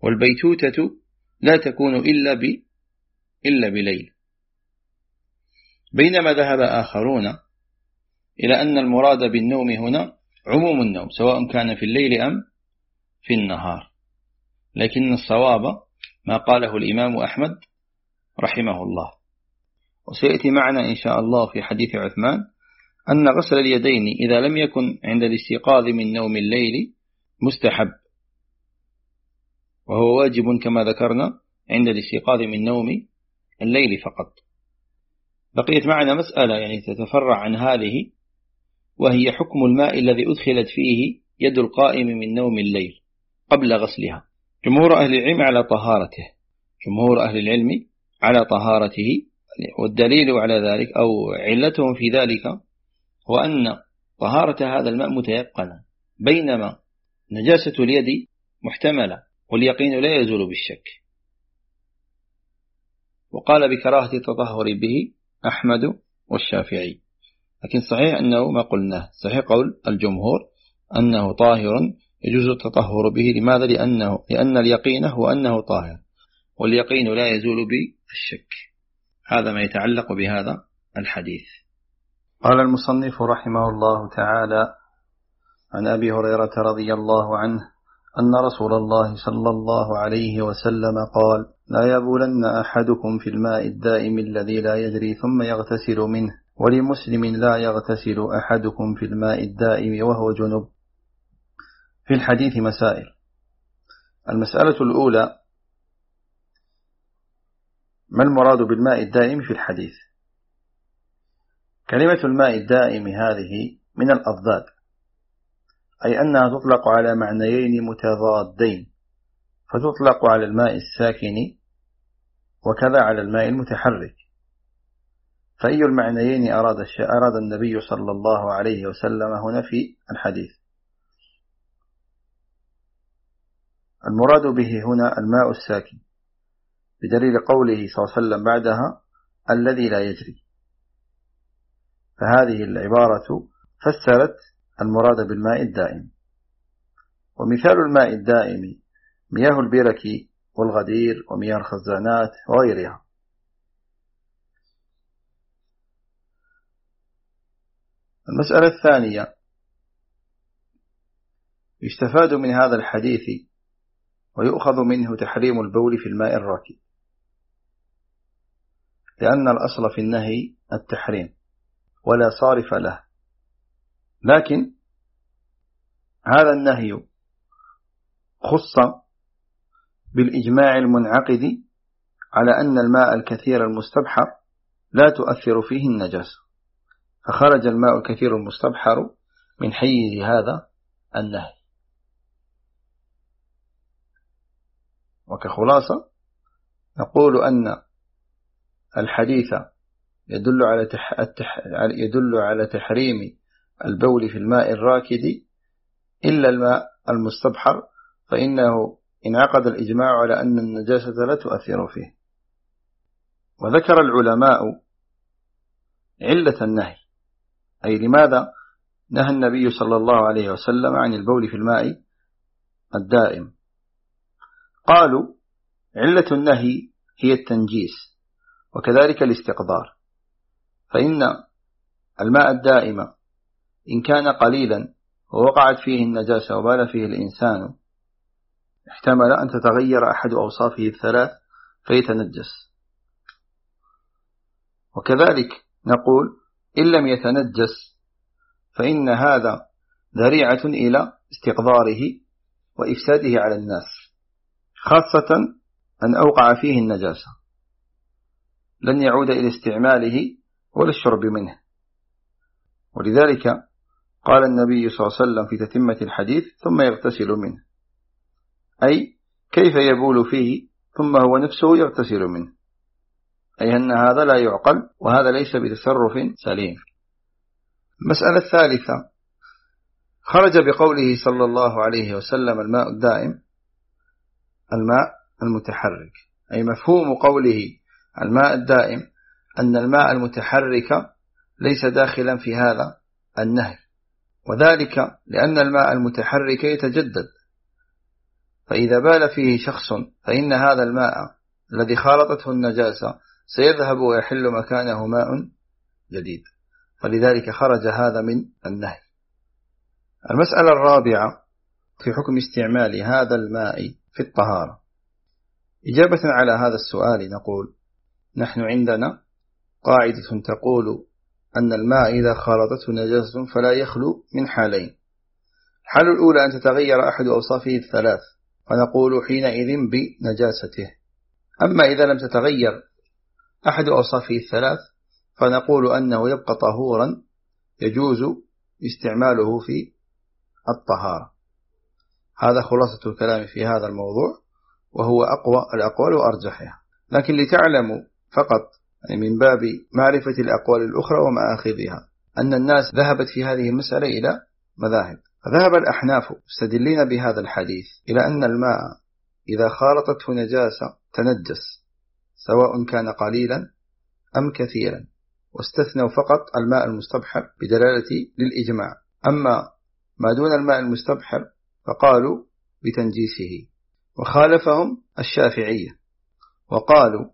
والبيتوتة لا تكون إلا, ب إلا بليل. بينما ذهب آخرون إلى أن المراد بالنوم هنا عموم النوم سواء كان في الليل أم في النهار. لكن الصواب ما قاله الإمام أحمد رحمه الله. وسيأتي معنا إن شاء الله في حديث عثمان أن غسل اليدين إذا لم يكن عند الاستيقاظ من نوم الليل مستحب. وهو واجب كما ذكرنا عند الاستيقاظ من نوم الليل فقط. بقيت معنا مسألة يعني تتفرع عن هذه وهي حكم الماء الذي أدخلت فيه يد القائم من نوم الليل قبل غسلها. جمهور أهل العلم على طهارته. جمهور أهل العلم على طهارته. والدليل على ذلك أو علتهم في ذلك هو أن طهارة هذا الماء متيقنة. بينما نجاسة اليد محتملة واليقين لا يزول بالشك. وقال بكراهة التطهر به أحمد والشافعي. لكن صحيح أنه ما قلناه صحيح قول الجمهور أنه طاهر يجوز التطهر به. لماذا؟ لأنه لأن اليقين هو أنه طاهر واليقين لا يزول بالشك. هذا ما يتعلق بهذا الحديث. قال المصنف رحمه الله تعالى عن أبي هريرة رضي الله عنه أن رسول الله صلى الله عليه وسلم قال لا يبولن أحدكم في الماء الدائم الذي لا يجري ثم يغتسل منه ولمسلم لا يغتسل أحدكم في الماء الدائم وهو جنب. في الحديث مسائل. المسألة الأولى ما المراد بالماء الدائم في الحديث؟ كلمة الماء الدائم هذه من الأضداد أي أنها تطلق على معنيين متضادين. فتطلق على الماء الساكن وكذا على الماء المتحرك. فأي المعنيين أراد, أراد النبي صلى الله عليه وسلم هنا في الحديث. المراد به هنا الماء الساكن بدليل قوله صلى الله عليه وسلم بعدها الذي لا يجري. فهذه العبارة فسرت المراد بالماء الدائم. ومثال الماء الدائم مياه البرك والغدير ومياه الخزانات وغيرها. المسألة الثانية. يستفاد من هذا الحديث ويؤخذ منه تحريم البول في الماء الراكد. لأن الأصل في النهي التحريم ولا صارف له. لكن هذا النهي خص بالإجماع المنعقد على أن الماء الكثير المستبحر لا تؤثر فيه النجاسة فخرج الماء الكثير المستبحر من حيز هذا النهي. وكخلاصة نقول أن الحديث يدل على تح... التح... يدل على تحريم البول في الماء الراكد إلا الماء المستبحر فإنه انعقد الإجماع على أن النجاسة لا تؤثر فيه. وذكر العلماء علة النهي أي لماذا نهى النبي صلى الله عليه وسلم عن البول في الماء الدائم. قالوا علة النهي هي التنجيس وكذلك الاستقدار فإن الماء الدائم إن كان قليلا ووقعت فيه النجاسة وبال فيه الإنسان احتمل أن تتغير أحد أوصافه الثلاث فيتنجس. وكذلك نقول إن لم يتنجس فإن هذا ذريعة إلى استقذاره وإفساده على الناس خاصة أن أوقع فيه النجاسة. لن يعود إلى استعماله ولا الشرب منه. ولذلك قال النبي صلى الله عليه وسلم في تتمة الحديث ثم يغتسل منه. أي كيف يبول فيه ثم هو نفسه يغتسل منه. أي أن هذا لا يعقل وهذا ليس بتصرف سليم. المسألة الثالثة خرج بقوله صلى الله عليه وسلم الماء الدائم الماء المتحرك. أي مفهوم قوله الماء الدائم أن الماء المتحرك ليس داخلا في هذا النهي وذلك لأن الماء المتحرك يتجدد. فإذا بال فيه شخص فإن هذا الماء الذي خالطته النجاسة سيذهب ويحل مكانه ماء جديد. ولذلك خرج هذا من النهي. المسألة الرابعة في حكم استعمال هذا الماء في الطهارة. إجابة على هذا السؤال نقول نحن عندنا قاعدة تقول أن الماء إذا خالطته نجاسة فلا يخلو من حالين. الحال الأولى أن تتغير أحد أوصافه الثلاث. فنقول حينئذ بنجاسته. أما إذا لم تتغير أحد أوصافه الثلاث فنقول أنه يبقى طهورا يجوز استعماله في الطهارة. هذا خلاصة الكلام في هذا الموضوع وهو أقوى الأقوال وأرجحها. لكن لتعلموا فقط يعني من باب معرفة الأقوال الأخرى ومآخذها أن الناس ذهبت في هذه المسألة إلى مذاهب. فذهب الأحناف مستدلين بهذا الحديث إلى أن الماء إذا خالطته نجاسة تنجس سواء كان قليلا أم كثيرا واستثنوا فقط الماء المستبحر بدلالة للإجماع. أما ما دون الماء المستبحر فقالوا بتنجيسه. وخالفهم الشافعية وقالوا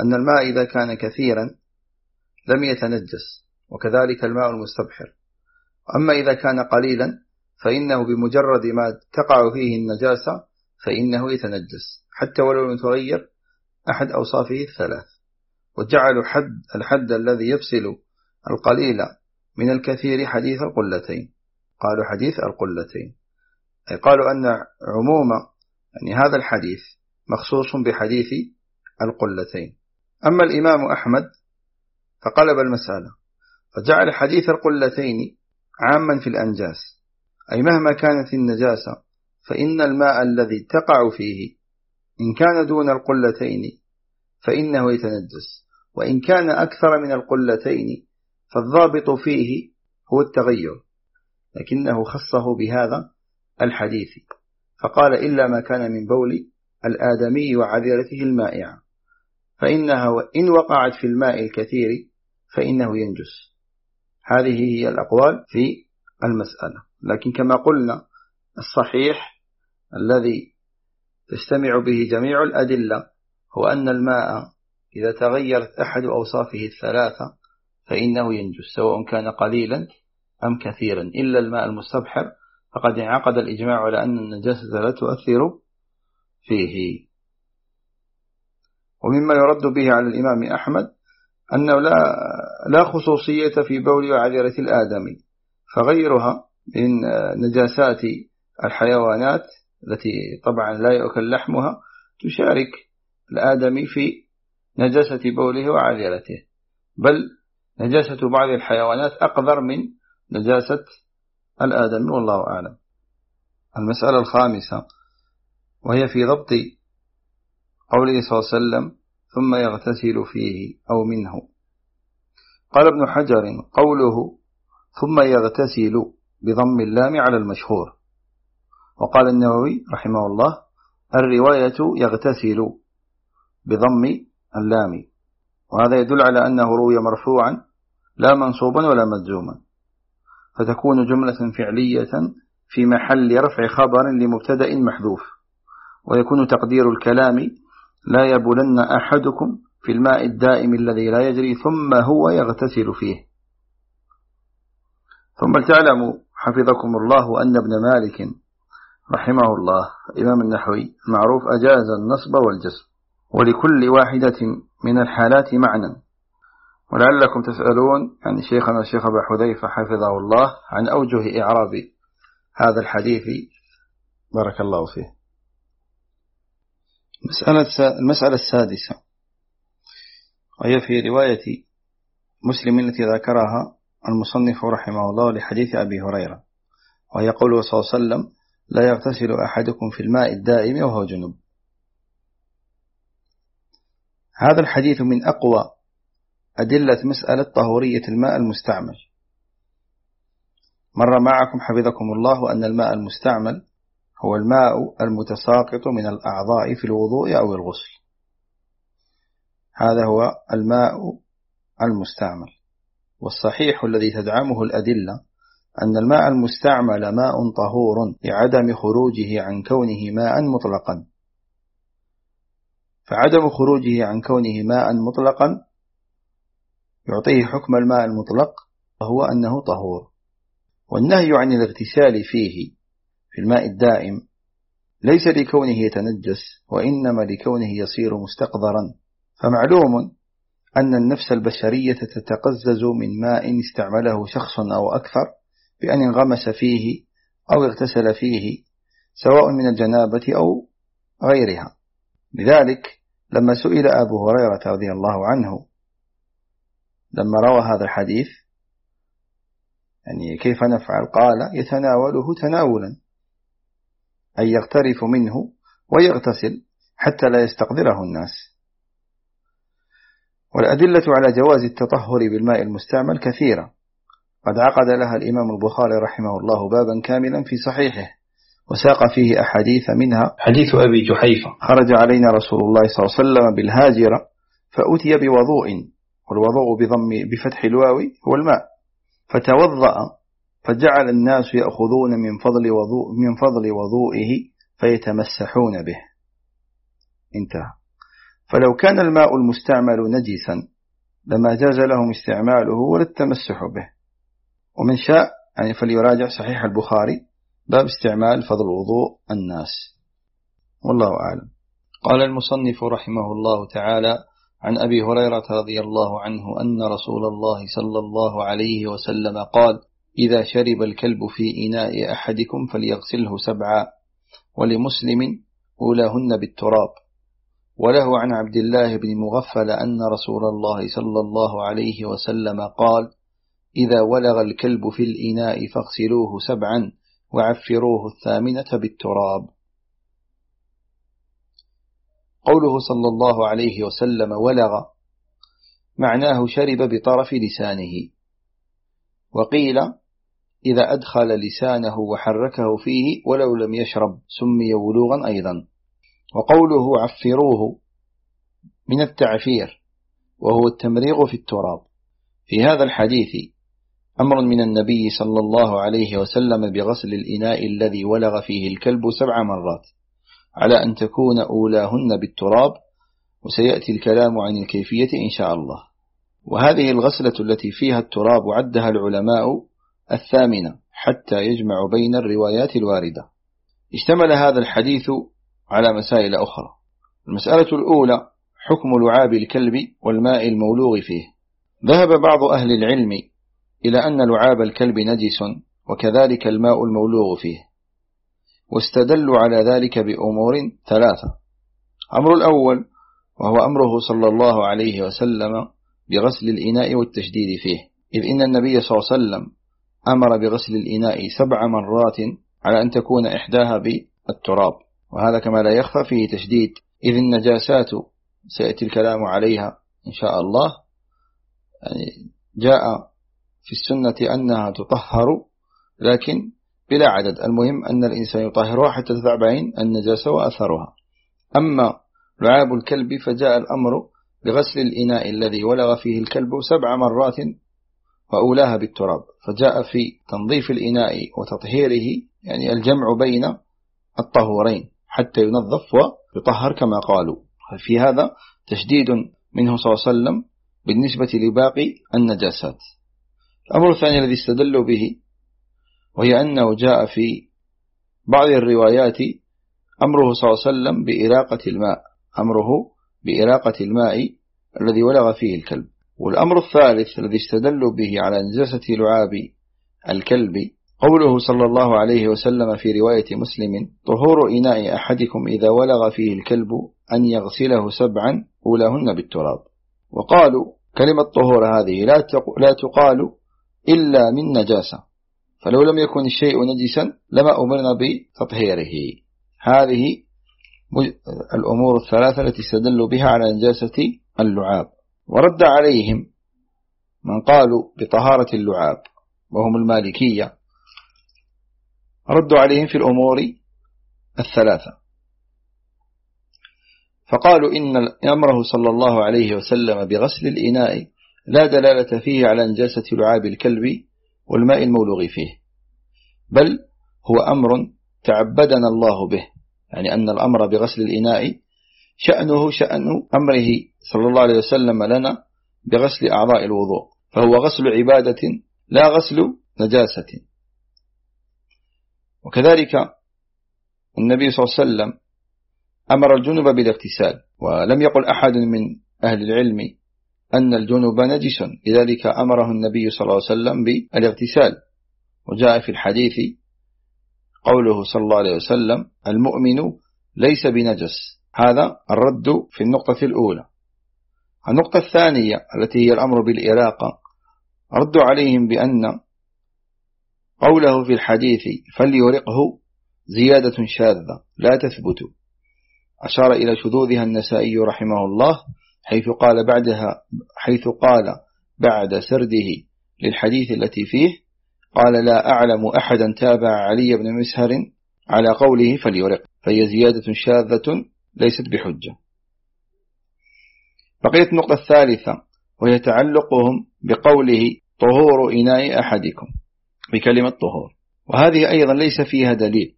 أن الماء إذا كان كثيرا لم يتنجس وكذلك الماء المستبحر. أما إذا كان قليلا فإنه بمجرد ما تقع فيه النجاسة فإنه يتنجس. حتى ولو يتغير أحد أوصافه الثلاث وجعلوا حد الحد الذي يفصل القليل من الكثير حديث القلتين. قالوا حديث القلتين. أي قالوا أن عموم يعني هذا الحديث مخصوص بحديث القلتين. أما الإمام أحمد فقلب المسألة فجعل حديث القلتين عاما في الأنجاس. أي مهما كانت النجاسة فإن الماء الذي تقع فيه إن كان دون القلتين فإنه يتنجس. وإن كان أكثر من القلتين فالضابط فيه هو التغير. لكنه خصه بهذا الحديث. فقال إلا ما كان من بول الآدمي وعذرته المائعة. فإنها إن وقعت في الماء الكثير فإنه ينجس. هذه هي الأقوال في المسألة. لكن كما قلنا الصحيح الذي تجتمع به جميع الأدلة هو أن الماء إذا تغيرت أحد أوصافه الثلاثة فإنه ينجس سواء كان قليلا أم كثيرا. إلا الماء المستبحر فقد انعقد الإجماع على أن النجاسة لا تؤثر فيه. ومما يرد به على الإمام أحمد أنه لا, لا خصوصية في بول وعذرة الآدمي فغيرها من نجاسات الحيوانات التي طبعا لا يؤكل لحمها تشارك الآدمي في نجاسة بوله وعذرته. بل نجاسة بعض الحيوانات أقدر من نجاسة الآدمي والله أعلم. المسألة الخامسة وهي في ضبط قوله صلى الله عليه وسلم ثم يغتسل فيه أو منه. قال ابن حجر قوله ثم يغتسل بضم اللام على المشهور. وقال النووي رحمه الله الرواية يغتسل بضم اللام. وهذا يدل على أنه روي مرفوعا لا منصوبا ولا مجزوما. فتكون جملة فعلية في محل رفع خبر لمبتدأ محذوف. ويكون تقدير الكلام لا يبولن أحدكم في الماء الدائم الذي لا يجري ثم هو يغتسل فيه. ثم تعلموا حفظكم الله أن ابن مالك رحمه الله إمام النحوي المعروف أجاز النصب والجسم ولكل واحدة من الحالات معنى. ولعلكم تسألون عن شيخنا الشيخ أبا حذيفة حفظه الله عن أوجه إعراب هذا الحديث. بارك الله فيه. مسألة المسألة السادسة وهي في رواية مسلم التي ذكرها المصنف رحمه الله لحديث أبي هريرة وهي قوله صلى الله عليه وسلم لا يغتسل أحدكم في الماء الدائم وهو جنوب هذا الحديث من أقوى أدلة مسألة طهورية الماء المستعمل. مر معكم حفظكم الله أن الماء المستعمل هو الماء المتساقط من الأعضاء في الوضوء أو الغسل. هذا هو الماء المستعمل. والصحيح الذي تدعمه الأدلة أن الماء المستعمل ماء طهور لعدم خروجه عن كونه ماء مطلقا. فعدم خروجه عن كونه ماء مطلقا يعطيه حكم الماء المطلق وهو أنه طهور. والنهي عن الاغتسال فيه في الماء الدائم ليس لكونه يتنجس وإنما لكونه يصير مستقذرا. فمعلوم أن النفس البشرية تتقزز من ماء استعمله شخص أو أكثر بأن انغمس فيه أو اغتسل فيه سواء من الجنابة أو غيرها. لذلك لما سئل أبو هريرة رضي الله عنه لما روى هذا الحديث يعني كيف نفعل؟ قال يتناوله تناولا أي يغترف منه ويغتسل حتى لا يستقدره الناس. والأدلة على جواز التطهر بالماء المستعمل كثيرة. قد عقد لها الإمام البخاري رحمه الله بابا كاملا في صحيحه وساق فيه أحاديث منها. حديث أبي جحيفة. خرج علينا رسول الله صلى الله عليه وسلم بالهاجرة فأتي بوضوء والوضوء بضم بفتح الواو هو الماء. فتوضأ فجعل الناس يأخذون من فضل وضوء من فضل وضوئه فيتمسحون به. انتهى. فلو كان الماء المستعمل نجسا لما جاز لهم استعماله ولا التمسح به. ومن شاء يعني فليراجع صحيح البخاري باب استعمال فضل وضوء الناس. والله أعلم. قال المصنف رحمه الله تعالى عن أبي هريرة رضي الله عنه أن رسول الله صلى الله عليه وسلم قال إذا شرب الكلب في إناء أحدكم فليغسله سبعا ولمسلم أولاهن بالتراب وله عن عبد الله بن مغفل أن رسول الله صلى الله عليه وسلم قال إذا ولغ الكلب في الإناء فاغسلوه سبعا وعفروه الثامنة بالتراب. قوله صلى الله عليه وسلم ولغ معناه شرب بطرف لسانه. وقيل إذا أدخل لسانه وحركه فيه ولو لم يشرب سمي ولوغا أيضا. وقوله عفروه من التعفير وهو التمريغ في التراب. في هذا الحديث أمر من النبي صلى الله عليه وسلم بغسل الإناء الذي ولغ فيه الكلب سبع مرات على أن تكون أولاهن بالتراب وسيأتي الكلام عن الكيفية إن شاء الله. وهذه الغسلة التي فيها التراب عدها العلماء الثامنة حتى يجمع بين الروايات الواردة. اشتمل هذا الحديث على مسائل أخرى. المسألة الأولى حكم لعاب الكلب والماء المولوغ فيه. ذهب بعض أهل العلم إلى أن لعاب الكلب نجس وكذلك الماء المولوغ فيه واستدلوا على ذلك بأمور ثلاثة. أمر الأول وهو أمره صلى الله عليه وسلم بغسل الإناء والتشديد فيه. إذ إن النبي صلى الله عليه وسلم أمر بغسل الإناء سبع مرات على أن تكون إحداها بالتراب. وهذا كما لا يخفى فيه تشديد. إذ النجاسات سيأتي الكلام عليها إن شاء الله. يعني جاء في السنة أنها تطهر لكن بلا عدد. المهم أن الإنسان يطهرها حتى تتعبين النجاسة وأثرها. أما لعاب الكلب فجاء الأمر بغسل الإناء الذي ولغ فيه الكلب سبع مرات وأولاها بالتراب. فجاء في تنظيف الإناء وتطهيره يعني الجمع بين الطهورين. حتى ينظف ويطهر كما قالوا. في هذا تشديد منه صلى الله عليه وسلم بالنسبة لباقي النجاسات؟ الأمر الثاني الذي استدلوا به وهي أنه جاء في بعض الروايات أمره صلى الله عليه وسلم بإراقة الماء أمره بإراقة الماء الذي ولغ فيه الكلب. والأمر الثالث الذي استدلوا به على نجاسة لعاب الكلب قوله صلى الله عليه وسلم في رواية مسلم طهور إناء أحدكم إذا ولغ فيه الكلب أن يغسله سبعا أولاهن بالتراب. وقالوا كلمة طهور هذه لا لا تقال إلا من نجاسة فلو لم يكن الشيء نجسا لما أمرنا بتطهيره. هذه الأمور الثلاثة التي استدلوا بها على نجاسة اللعاب. ورد عليهم من قالوا بطهارة اللعاب وهم المالكية ردوا عليهم في الأمور الثلاثة. فقالوا إن أمره صلى الله عليه وسلم بغسل الإناء لا دلالة فيه على نجاسة لعاب الكلب والماء المولوغ فيه بل هو أمر تعبدنا الله به يعني أن الأمر بغسل الإناء شأنه شأن أمره صلى الله عليه وسلم لنا بغسل أعضاء الوضوء فهو غسل عبادة لا غسل نجاسة. وكذلك النبي صلى الله عليه وسلم أمر الجنب بالاغتسال ولم يقل أحد من أهل العلم أن الجنب نجس لذلك أمره النبي صلى الله عليه وسلم بالاغتسال. وجاء في الحديث قوله صلى الله عليه وسلم المؤمن ليس بنجس. هذا الرد في النقطة الأولى. النقطة الثانية التي هي الأمر بالإراقة ردوا عليهم بأن قوله في الحديث فليرقه زيادة شاذة لا تثبت. أشار إلى شذوذها النسائي رحمه الله حيث قال بعدها حيث قال بعد سرده للحديث التي فيه قال لا أعلم أحدا تابع علي بن مسهر على قوله فليرق فهي زيادة شاذة ليست بحجة. بقيت النقطة الثالثة وهي تعلقهم بقوله طهور إناء أحدكم. بكلمة طهور. وهذه أيضا ليس فيها دليل.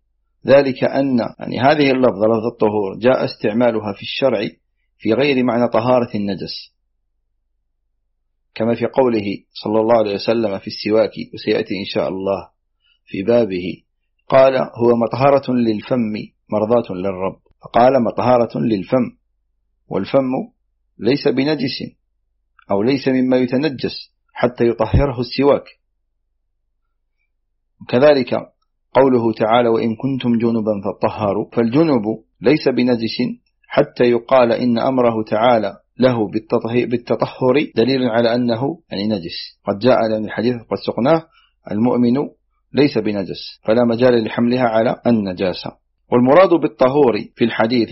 ذلك أن يعني هذه اللفظة لفظ الطهور جاء استعمالها في الشرع في غير معنى طهارة النجس. كما في قوله صلى الله عليه وسلم في السواك وسيأتي إن شاء الله في بابه قال هو مطهرة للفم مرضاة للرب. فقال مطهرة للفم. والفم ليس بنجس أو ليس مما يتنجس حتى يطهره السواك. كذلك قوله تعالى وإن كنتم جنبا فطهروا فالجنب ليس بنجس حتى يقال إن أمره تعالى له بالتطهر دليل على أنه يعني نجس. قد جاء لأن الحديث قد سقناه المؤمن ليس بنجس فلا مجال لحملها على النجاسة. والمراد بالطهور في الحديث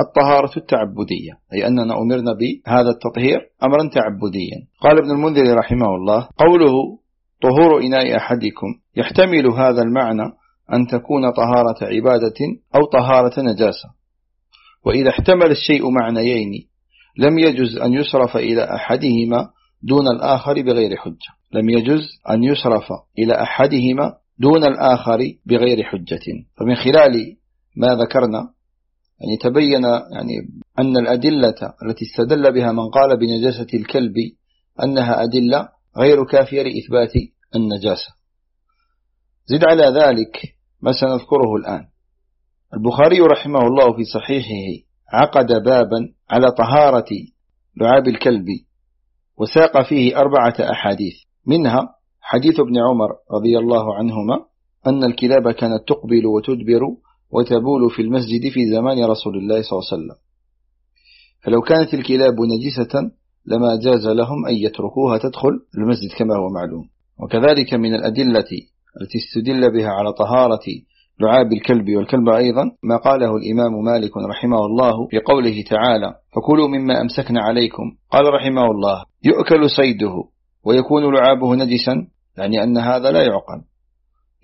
الطهارة التعبدية أي أننا أمرنا بهذا التطهير أمرا تعبديا. قال ابن المنذر رحمه الله قوله طهور إناء أحدكم. يحتمل هذا المعنى أن تكون طهارة عبادة أو طهارة نجاسة. وإذا احتمل الشيء معنيين لم يجز أن يصرف إلى أحدهما دون الآخر بغير حجة. لم يجز أن يصرف إلى أحدهما دون الآخر بغير حجة. فمن خلال ما ذكرنا يعني تبين يعني أن الأدلة التي استدل بها من قال بنجاسة الكلب أنها أدلة غير كافية لإثبات النجاسة. زد على ذلك ما سنذكره الآن. البخاري رحمه الله في صحيحه عقد بابا على طهارة لعاب الكلب وساق فيه أربعة أحاديث منها حديث ابن عمر رضي الله عنهما أن الكلاب كانت تقبل وتدبر وتبول في المسجد في زمان رسول الله صلى الله عليه وسلم. فلو كانت الكلاب نجسة لما جاز لهم أن يتركوها تدخل المسجد كما هو معلوم. وكذلك من الأدلة التي استدل بها على طهارة لعاب الكلب والكلب أيضا ما قاله الإمام مالك رحمه الله في قوله تعالى فكلوا مما أمسكنا عليكم قال رحمه الله يؤكل صيده ويكون لعابه نجسا يعني أن هذا لا يعقل.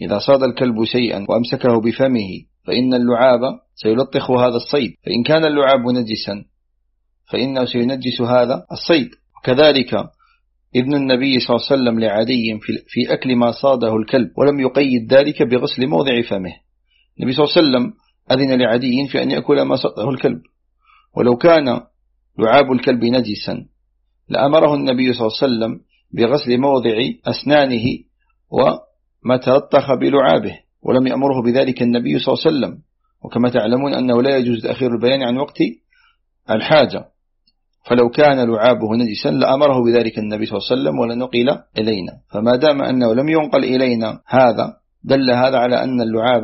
إذا صاد الكلب شيئا وأمسكه بفمه فإن اللعاب سيلطخ هذا الصيد. فإن كان اللعاب نجسا فإنه سينجس هذا الصيد. وكذلك ابن النبي صلى الله عليه وسلم لعدي في أكل ما صاده الكلب ولم يقيد ذلك بغسل موضع فمه. النبي صلى الله عليه وسلم أذن لعدي في أن يأكل ما صاده الكلب. ولو كان لعاب الكلب نجسا لأمره النبي صلى الله عليه وسلم بغسل موضع أسنانه وما تلطخ بلعابه. ولم يأمره بذلك النبي صلى الله عليه وسلم. وكما تعلمون أنه لا يجوز تأخير البيان عن وقت الحاجة. فلو كان لعابه نجسا لأمره بذلك النبي صلى الله عليه وسلم ولنقل إلينا. فما دام أنه لم ينقل إلينا هذا دل هذا على أن اللعاب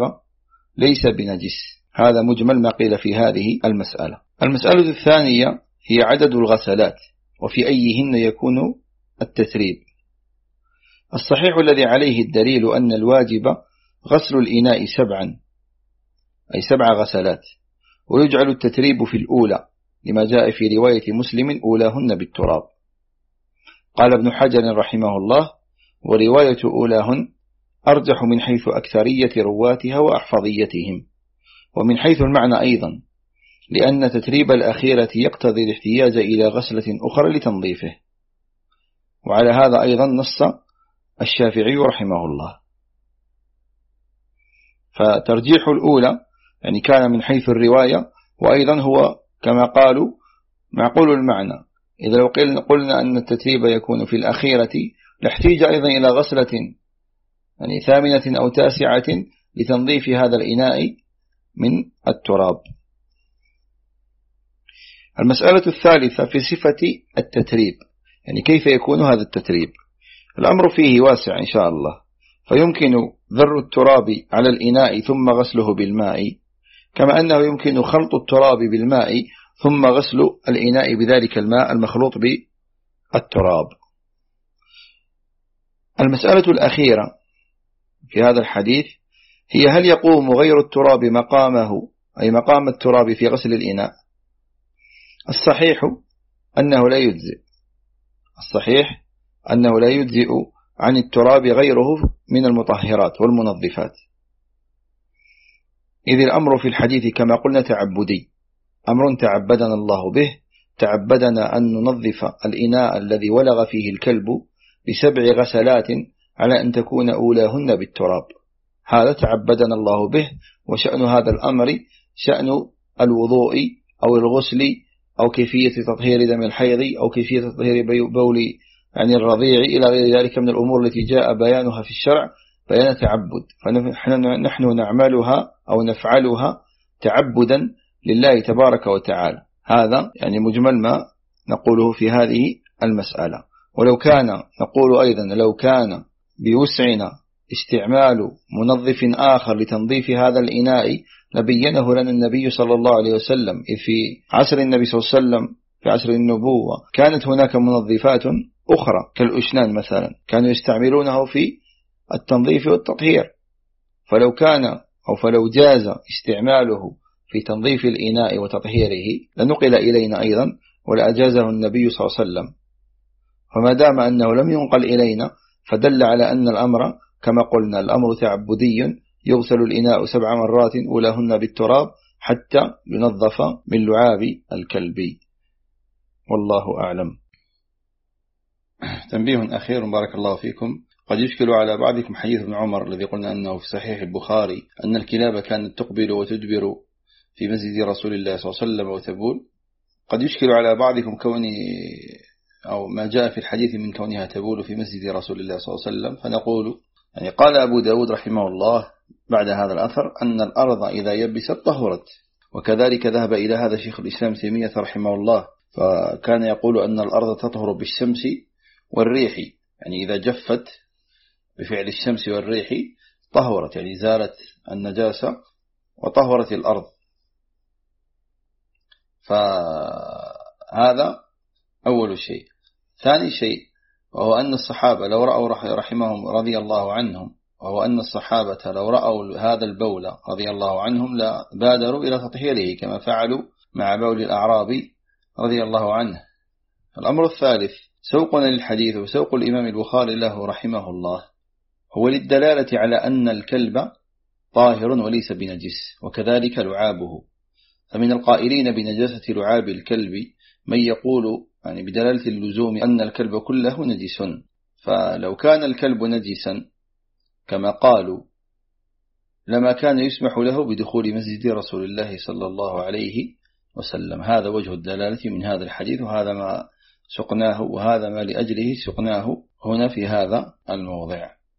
ليس بنجس. هذا مجمل ما قيل في هذه المسألة. المسألة الثانية هي عدد الغسلات وفي أيهن يكون التثريب. الصحيح الذي عليه الدليل أن الواجب غسل الإناء سبعا أي سبع غسلات ويجعل التتريب في الأولى. لما جاء في رواية مسلم أولاهن بالتراب. قال ابن حجر رحمه الله ورواية أولاهن أرجح من حيث أكثرية رواتها وأحفظيتهم ومن حيث المعنى أيضا لأن تتريب الأخيرة يقتضي الاحتياج إلى غسلة أخرى لتنظيفه. وعلى هذا أيضا نص الشافعي رحمه الله. فترجيح الأولى يعني كان من حيث الرواية وأيضا هو كما قالوا معقول المعنى. إذا لو قلنا أن التتريب يكون في الأخيرة لاحتيج أيضا إلى غسلة يعني ثامنة أو تاسعة لتنظيف هذا الإناء من التراب. المسألة الثالثة في صفة التتريب يعني كيف يكون هذا التتريب؟ الأمر فيه واسع إن شاء الله فيمكن ذر التراب على الإناء ثم غسله بالماء كما أنه يمكن خلط التراب بالماء ثم غسل الإناء بذلك الماء المخلوط بالتراب. المسألة الأخيرة في هذا الحديث هي هل يقوم غير التراب مقامه أي مقام التراب في غسل الإناء؟ الصحيح أنه لا يجزئ. الصحيح أنه لا يجزئ عن التراب غيره من المطهرات والمنظفات. إذ الأمر في الحديث كما قلنا تعبدي. أمر تعبدنا الله به. تعبدنا أن ننظف الإناء الذي ولغ فيه الكلب بسبع غسلات على أن تكون أولاهن بالتراب. هذا تعبدنا الله به وشأن هذا الأمر شأن الوضوء أو الغسل أو كيفية تطهير دم الحيض أو كيفية تطهير بول يعني الرضيع إلى غير ذلك من الأمور التي جاء بيانها في الشرع. بيان تعبد. فنحن نعملها أو نفعلها تعبدا لله تبارك وتعالى. هذا يعني مجمل ما نقوله في هذه المسألة. ولو كان نقول أيضا لو كان بوسعنا استعمال منظف آخر لتنظيف هذا الإناء لبينه لنا النبي صلى الله عليه وسلم. في عصر النبي صلى الله عليه وسلم في عصر النبوة كانت هناك منظفات أخرى كالأشنان مثلا. كانوا يستعملونه في التنظيف والتطهير. فلو كان أو فلو جاز استعماله في تنظيف الإناء وتطهيره لنقل إلينا أيضا ولأجازه النبي صلى الله عليه وسلم. فما دام أنه لم ينقل إلينا فدل على أن الأمر كما قلنا الأمر تعبدي يغسل الإناء سبع مرات أولاهن بالتراب حتى ينظف من لعاب الكلب. والله أعلم. تنبيه أخير بارك الله فيكم. قد يشكل على بعضكم حديث ابن عمر الذي قلنا أنه في صحيح البخاري أن الكلاب كانت تقبل وتدبر في مسجد رسول الله صلى الله عليه وسلم وتبول. قد يشكل على بعضكم كوني أو ما جاء في الحديث من كونها تبول في مسجد رسول الله صلى الله عليه وسلم فنقول يعني قال أبو داود رحمه الله بعد هذا الأثر أن الأرض إذا يبست طهرت وكذلك ذهب إلى هذا شيخ الإسلام تيمية رحمه الله فكان يقول أن الأرض تطهر بالشمس والريح يعني إذا جفت بفعل الشمس والريح طهرت يعني زالت النجاسة وطهرت الأرض. فهذا أول شيء. ثاني شيء وهو أن الصحابة لو رأوا رحمهم رضي الله عنهم وهو أن الصحابة لو رأوا هذا البول رضي الله عنهم لبادروا إلى تطهيره كما فعلوا مع بول الأعرابي رضي الله عنه. الأمر الثالث سوقنا للحديث وسوق الإمام البخاري له رحمه الله. هو للدلالة على أن الكلب طاهر وليس بنجس وكذلك لعابه. فمن القائلين بنجاسة لعاب الكلب من يقول يعني بدلالة اللزوم أن الكلب كله نجس. فلو كان الكلب نجسا كما قالوا لما كان يسمح له بدخول مسجد رسول الله صلى الله عليه وسلم. هذا وجه الدلالة من هذا الحديث وهذا ما سقناه وهذا ما لأجله سقناه هنا في هذا الموضع.